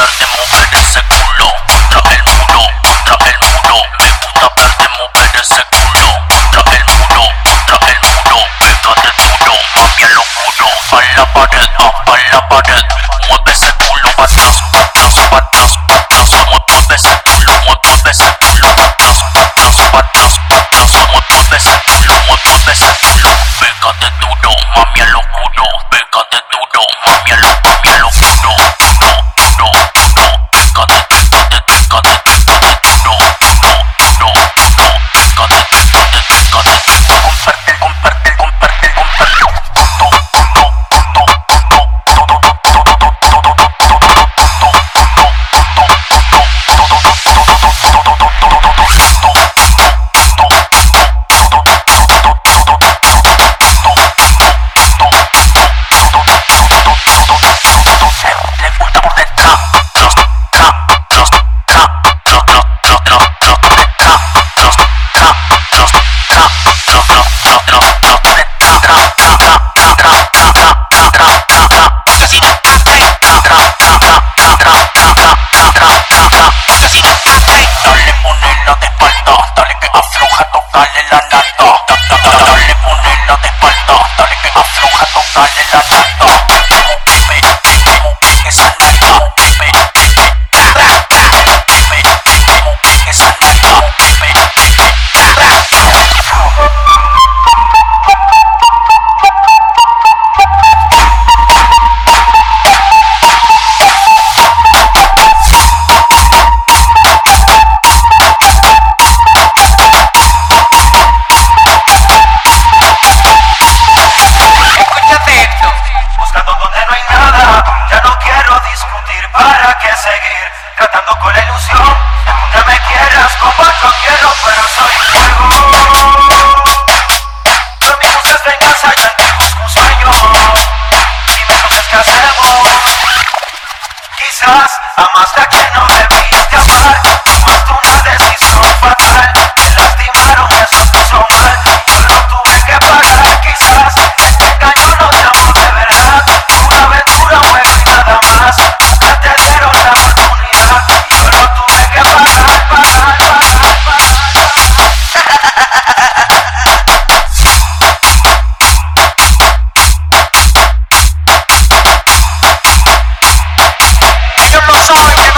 Me gusta hablarte, mover ese culo contra el muro, contra el muro. Me gusta hablarte, mover ese culo este contra el muro, contra el muro. Pégate duro, papi lo juro. Pa' la pared, pa' la pared. Mueve ese culo para atrás, para atrás, para atrás. Amaste a quien no debiste Oh, sorry.